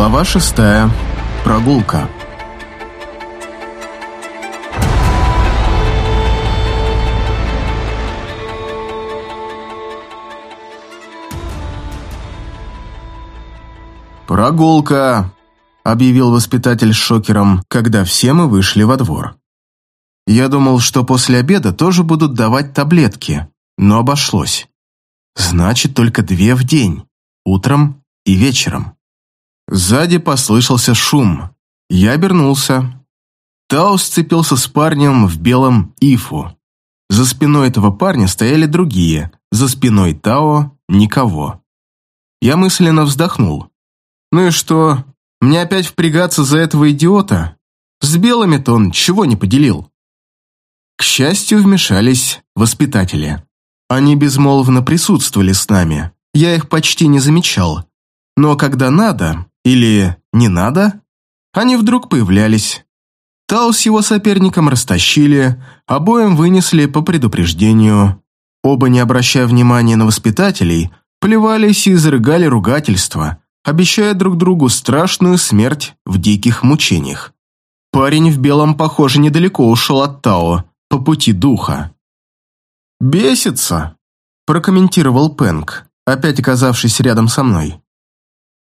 Глава шестая. Прогулка. «Прогулка!» – объявил воспитатель с шокером, когда все мы вышли во двор. Я думал, что после обеда тоже будут давать таблетки, но обошлось. Значит, только две в день, утром и вечером. Сзади послышался шум. Я обернулся. Тао сцепился с парнем в белом ифу. За спиной этого парня стояли другие, за спиной Тао – никого. Я мысленно вздохнул. Ну и что, мне опять впрягаться за этого идиота? С белыми-то он чего не поделил? К счастью, вмешались воспитатели. Они безмолвно присутствовали с нами. Я их почти не замечал. Но когда надо, или не надо, они вдруг появлялись. Тау с его соперником растащили, обоим вынесли по предупреждению. Оба, не обращая внимания на воспитателей, плевались и изрыгали ругательства, обещая друг другу страшную смерть в диких мучениях. Парень в белом, похоже, недалеко ушел от Тао, по пути духа. «Бесится», – прокомментировал Пэнк, опять оказавшись рядом со мной.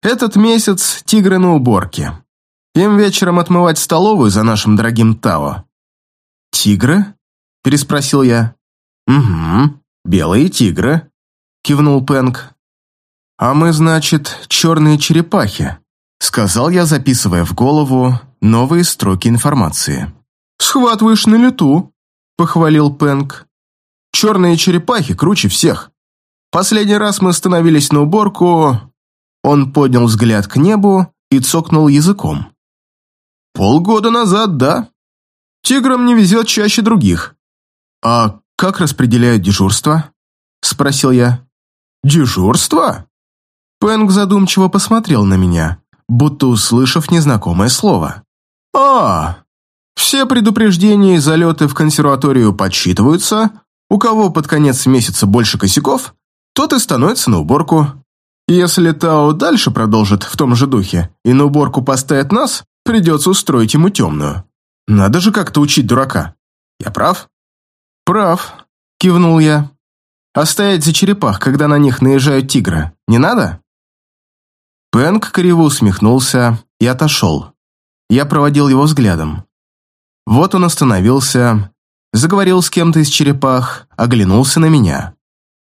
Этот месяц тигры на уборке. Им вечером отмывать столовую за нашим дорогим Тао. «Тигры?» – переспросил я. «Угу, белые тигры», – кивнул Пэнк. «А мы, значит, черные черепахи», – сказал я, записывая в голову новые строки информации. «Схватываешь на лету», – похвалил Пэнк. «Черные черепахи круче всех. Последний раз мы остановились на уборку, он поднял взгляд к небу и цокнул языком. «Полгода назад, да. Тиграм не везет чаще других». «А как распределяют дежурство?» – спросил я. «Дежурство?» Пэнк задумчиво посмотрел на меня, будто услышав незнакомое слово. «А, все предупреждения и залеты в консерваторию подсчитываются. У кого под конец месяца больше косяков, тот и становится на уборку. Если Тао дальше продолжит в том же духе и на уборку поставит нас, придется устроить ему темную. Надо же как-то учить дурака. Я прав? Прав, кивнул я. А стоять за черепах, когда на них наезжают тигры, не надо? Пэнк криво усмехнулся и отошел. Я проводил его взглядом. Вот он остановился, заговорил с кем-то из черепах, оглянулся на меня.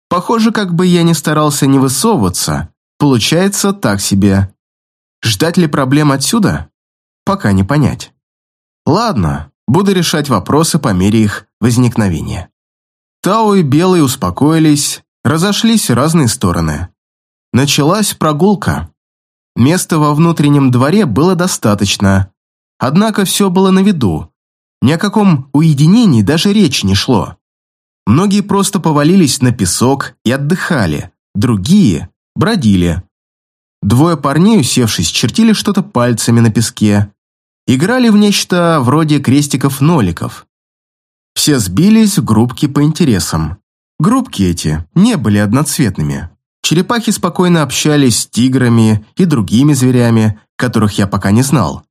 Похоже, как бы я ни старался не высовываться, Получается так себе. Ждать ли проблем отсюда? Пока не понять. Ладно, буду решать вопросы по мере их возникновения. Тао и Белый успокоились, разошлись в разные стороны. Началась прогулка. Места во внутреннем дворе было достаточно, однако все было на виду. Ни о каком уединении даже речи не шло. Многие просто повалились на песок и отдыхали, другие бродили. Двое парней, усевшись, чертили что-то пальцами на песке. Играли в нечто вроде крестиков-ноликов. Все сбились в группки по интересам. Группки эти не были одноцветными. Черепахи спокойно общались с тиграми и другими зверями, которых я пока не знал.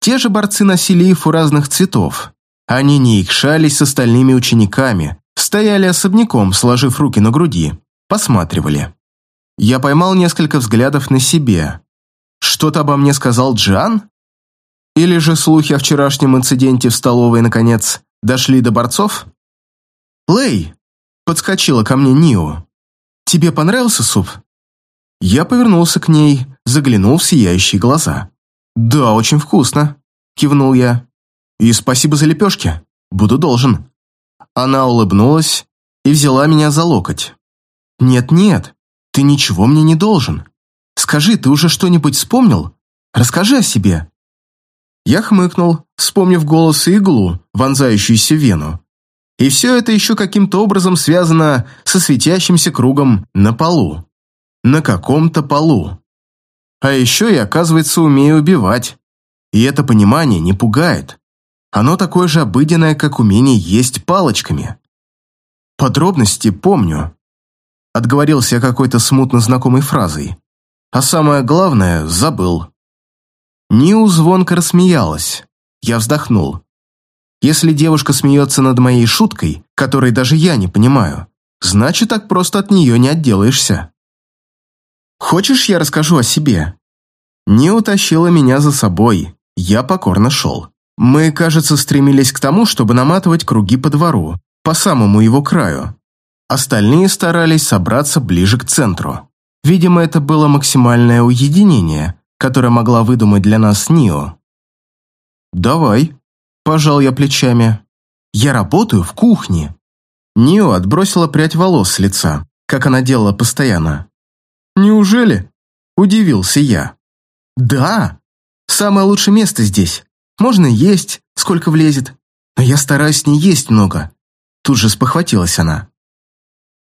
Те же борцы носили ифу разных цветов. Они не икшались с остальными учениками, стояли особняком, сложив руки на груди, посматривали. Я поймал несколько взглядов на себе. Что-то обо мне сказал Джан? Или же слухи о вчерашнем инциденте в столовой, наконец, дошли до борцов? «Лэй!» – подскочила ко мне Нио. «Тебе понравился суп?» Я повернулся к ней, заглянул в сияющие глаза. «Да, очень вкусно», – кивнул я. «И спасибо за лепешки. Буду должен». Она улыбнулась и взяла меня за локоть. «Нет-нет, ты ничего мне не должен. Скажи, ты уже что-нибудь вспомнил? Расскажи о себе». Я хмыкнул, вспомнив голос и иглу, вонзающуюся в вену. И все это еще каким-то образом связано со светящимся кругом на полу. На каком-то полу. А еще я, оказывается, умею убивать. И это понимание не пугает. Оно такое же обыденное, как умение есть палочками. Подробности помню, Отговорился я какой-то смутно знакомой фразой. А самое главное, забыл. Ниу звонко рассмеялась. Я вздохнул. Если девушка смеется над моей шуткой, которой даже я не понимаю, значит, так просто от нее не отделаешься. «Хочешь, я расскажу о себе?» Не утащила меня за собой, я покорно шел. Мы, кажется, стремились к тому, чтобы наматывать круги по двору, по самому его краю. Остальные старались собраться ближе к центру. Видимо, это было максимальное уединение, которое могла выдумать для нас Нио. «Давай», – пожал я плечами. «Я работаю в кухне». Нио отбросила прядь волос с лица, как она делала постоянно. «Неужели?» – удивился я. «Да, самое лучшее место здесь. Можно есть, сколько влезет, но я стараюсь не есть много». Тут же спохватилась она.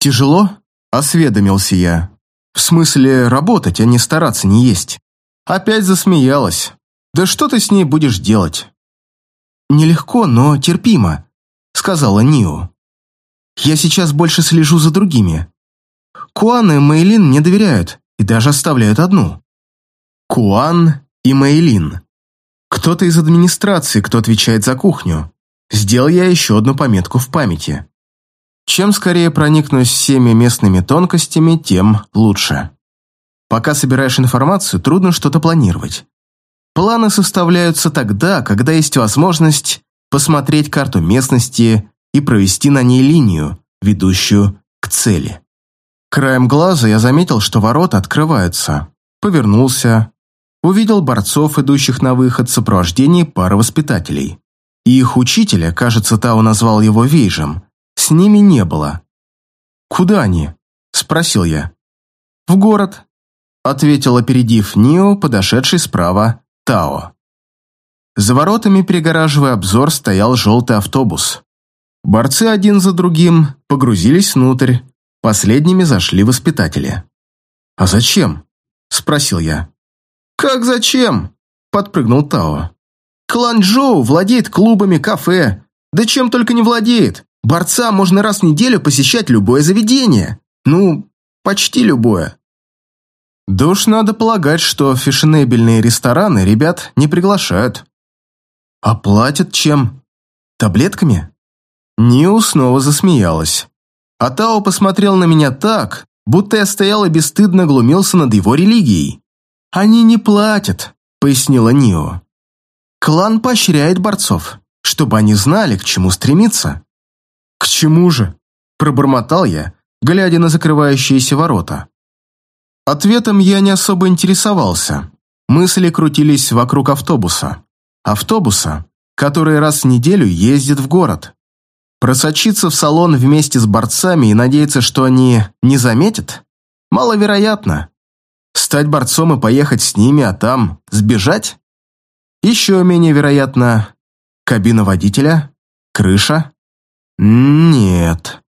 «Тяжело?» – осведомился я. «В смысле работать, а не стараться не есть». Опять засмеялась. «Да что ты с ней будешь делать?» «Нелегко, но терпимо», – сказала Нио. «Я сейчас больше слежу за другими. Куан и Мейлин мне доверяют и даже оставляют одну. Куан и Мейлин. Кто-то из администрации, кто отвечает за кухню. Сделал я еще одну пометку в памяти. Чем скорее проникнусь всеми местными тонкостями, тем лучше. Пока собираешь информацию, трудно что-то планировать. Планы составляются тогда, когда есть возможность посмотреть карту местности и провести на ней линию, ведущую к цели. Краем глаза я заметил, что ворота открываются. Повернулся. Увидел борцов, идущих на выход в сопровождении пары воспитателей. И их учителя, кажется, Тао назвал его Вейжем, с ними не было. «Куда они?» – спросил я. «В город», – ответил, опередив Нио, подошедший справа Тао. За воротами, перегораживая обзор, стоял желтый автобус. Борцы один за другим погрузились внутрь, Последними зашли воспитатели. «А зачем?» – спросил я. «Как зачем?» – подпрыгнул Тао. «Клан Джоу владеет клубами, кафе. Да чем только не владеет. Борца можно раз в неделю посещать любое заведение. Ну, почти любое». Да уж надо полагать, что фешенебельные рестораны ребят не приглашают. А платят чем? Таблетками? Ниу снова засмеялась. А Тао посмотрел на меня так, будто я стоял и бесстыдно глумился над его религией. «Они не платят», — пояснила Нио. «Клан поощряет борцов, чтобы они знали, к чему стремиться». «К чему же?» – пробормотал я, глядя на закрывающиеся ворота. Ответом я не особо интересовался. Мысли крутились вокруг автобуса. Автобуса, который раз в неделю ездит в город. Просочиться в салон вместе с борцами и надеяться, что они не заметят? Маловероятно. Стать борцом и поехать с ними, а там сбежать? Еще менее вероятно. Кабина водителя? Крыша? Нет.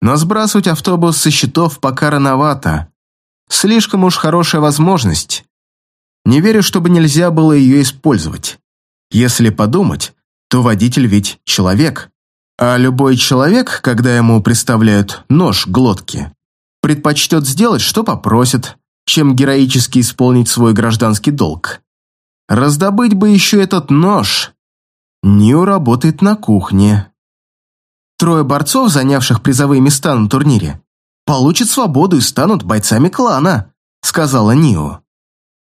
Но сбрасывать автобус со счетов пока рановато. Слишком уж хорошая возможность. Не верю, чтобы нельзя было ее использовать. Если подумать, то водитель ведь человек. А любой человек, когда ему представляют нож глотки, предпочтет сделать, что попросит, чем героически исполнить свой гражданский долг. Раздобыть бы еще этот нож. Нью работает на кухне. Трое борцов, занявших призовые места на турнире, получат свободу и станут бойцами клана, сказала Нио.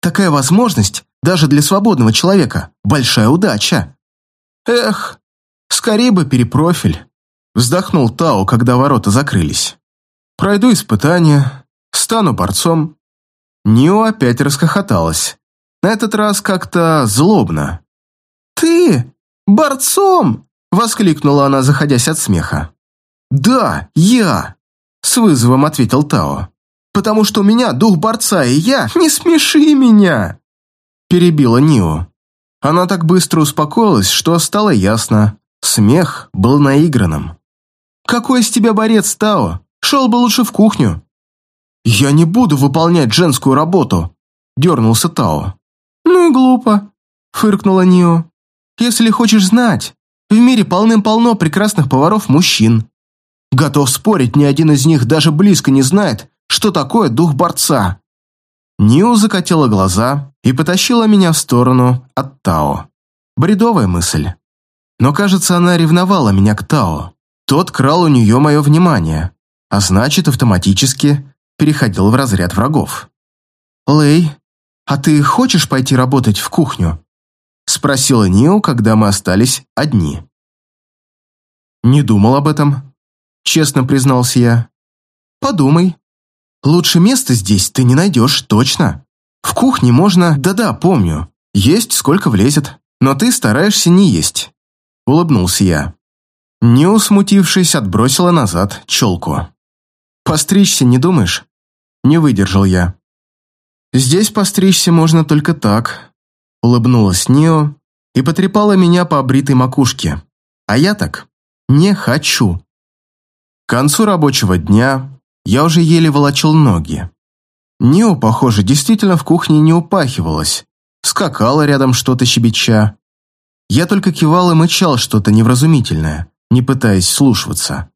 Такая возможность даже для свободного человека – большая удача. Эх, Скорее бы перепрофиль. Вздохнул Тао, когда ворота закрылись. Пройду испытание, стану борцом. Нио опять расхохоталась. На этот раз как-то злобно. «Ты? Борцом?» – воскликнула она, заходясь от смеха. «Да, я!» – с вызовом ответил Тао. «Потому что у меня дух борца, и я... Не смеши меня!» Перебила Нио. Она так быстро успокоилась, что стало ясно. Смех был наигранным. «Какой из тебя борец, Тао? Шел бы лучше в кухню». «Я не буду выполнять женскую работу», — дернулся Тао. «Ну и глупо», — фыркнула Нио. «Если хочешь знать, в мире полным-полно прекрасных поваров-мужчин. Готов спорить, ни один из них даже близко не знает, что такое дух борца». Ниу закатила глаза и потащила меня в сторону от Тао. Бредовая мысль. Но, кажется, она ревновала меня к Тао. Тот крал у нее мое внимание, а значит, автоматически переходил в разряд врагов. «Лэй, а ты хочешь пойти работать в кухню?» Спросила Нио, когда мы остались одни. «Не думал об этом», — честно признался я. «Подумай. Лучше места здесь ты не найдешь, точно. В кухне можно, да-да, помню, есть сколько влезет, но ты стараешься не есть», — улыбнулся я. Не смутившись, отбросила назад челку. «Постричься не думаешь?» Не выдержал я. «Здесь постричься можно только так», — улыбнулась Нио и потрепала меня по обритой макушке. «А я так не хочу». К концу рабочего дня я уже еле волочил ноги. Нио, похоже, действительно в кухне не упахивалась, скакала рядом что-то щебеча. Я только кивал и мычал что-то невразумительное, не пытаясь слушаться.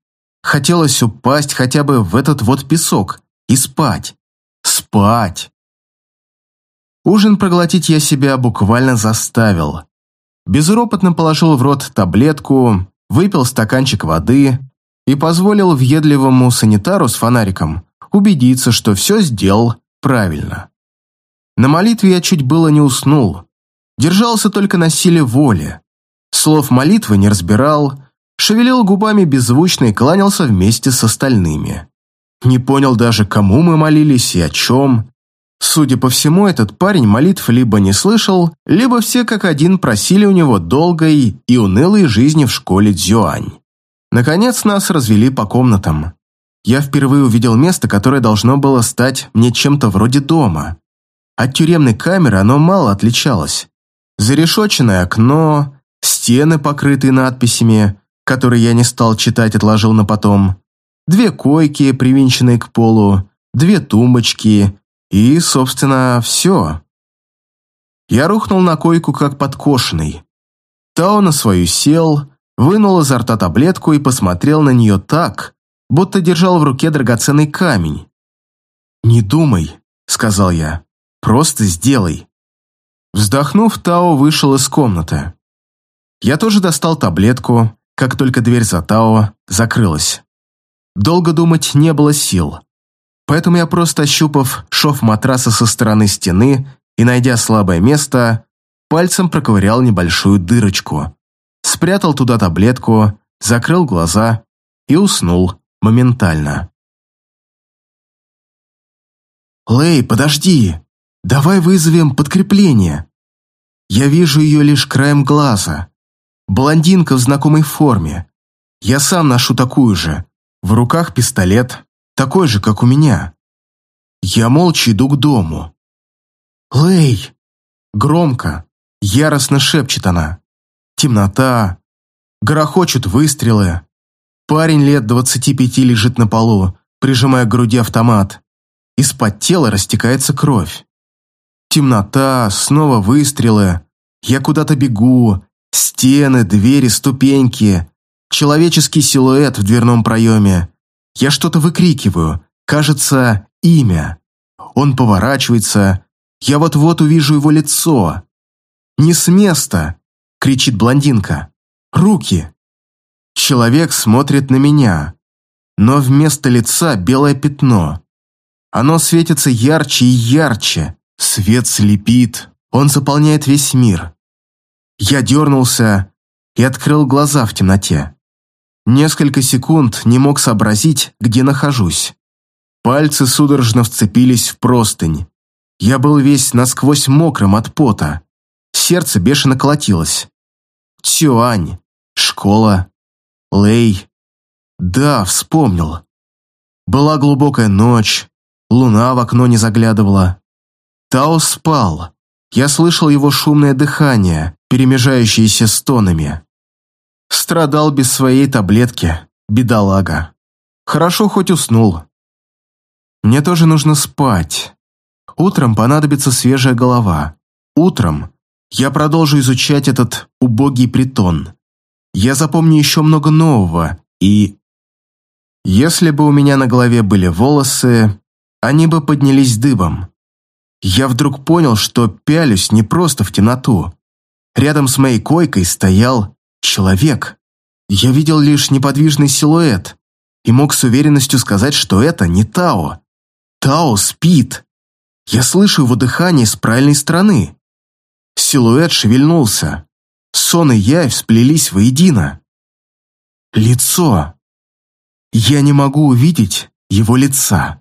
Хотелось упасть хотя бы в этот вот песок и спать. Спать. Ужин проглотить я себя буквально заставил. Безропотно положил в рот таблетку, выпил стаканчик воды и позволил въедливому санитару с фонариком убедиться, что все сделал правильно. На молитве я чуть было не уснул. Держался только на силе воли. Слов молитвы не разбирал, шевелил губами беззвучно и кланялся вместе с остальными. Не понял даже, кому мы молились и о чем. Судя по всему, этот парень молитв либо не слышал, либо все как один просили у него долгой и унылой жизни в школе Дзюань. Наконец нас развели по комнатам. Я впервые увидел место, которое должно было стать мне чем-то вроде дома. От тюремной камеры оно мало отличалось. Зарешоченное окно, стены, покрытые надписями, который я не стал читать, отложил на потом, две койки, привинченные к полу, две тумбочки и, собственно, все. Я рухнул на койку, как подкошенный. Тао на свою сел, вынул изо рта таблетку и посмотрел на нее так, будто держал в руке драгоценный камень. «Не думай», — сказал я, — «просто сделай». Вздохнув, Тао вышел из комнаты. Я тоже достал таблетку, как только дверь за Тао закрылась. Долго думать не было сил. Поэтому я просто ощупав шов матраса со стороны стены и, найдя слабое место, пальцем проковырял небольшую дырочку, спрятал туда таблетку, закрыл глаза и уснул моментально. «Лэй, подожди! Давай вызовем подкрепление!» Я вижу ее лишь краем глаза. Блондинка в знакомой форме. Я сам ношу такую же. В руках пистолет, такой же, как у меня. Я молча иду к дому. «Лэй!» Громко, яростно шепчет она. Темнота, грохочут выстрелы. Парень лет двадцати пяти лежит на полу, прижимая к груди автомат. Из-под тела растекается кровь. Темнота, снова выстрелы. Я куда-то бегу, Стены, двери, ступеньки, человеческий силуэт в дверном проеме. Я что-то выкрикиваю, кажется, имя. Он поворачивается, я вот-вот увижу его лицо. «Не с места!» — кричит блондинка. «Руки!» Человек смотрит на меня, но вместо лица белое пятно. Оно светится ярче и ярче, свет слепит, он заполняет весь мир. Я дернулся и открыл глаза в темноте. Несколько секунд не мог сообразить, где нахожусь. Пальцы судорожно вцепились в простынь. Я был весь насквозь мокрым от пота. Сердце бешено колотилось. Цюань, школа, Лей. Да, вспомнил. Была глубокая ночь, луна в окно не заглядывала. Тао спал. Я слышал его шумное дыхание, перемежающиеся стонами. Страдал без своей таблетки, бедолага. Хорошо хоть уснул. Мне тоже нужно спать. Утром понадобится свежая голова. Утром я продолжу изучать этот убогий притон. Я запомню еще много нового, и... Если бы у меня на голове были волосы, они бы поднялись дыбом. Я вдруг понял, что пялюсь не просто в темноту. Рядом с моей койкой стоял человек. Я видел лишь неподвижный силуэт и мог с уверенностью сказать, что это не Тао. Тао спит. Я слышу его дыхание с правильной стороны. Силуэт шевельнулся. Сон и явь сплелись воедино. Лицо. Я не могу увидеть его лица.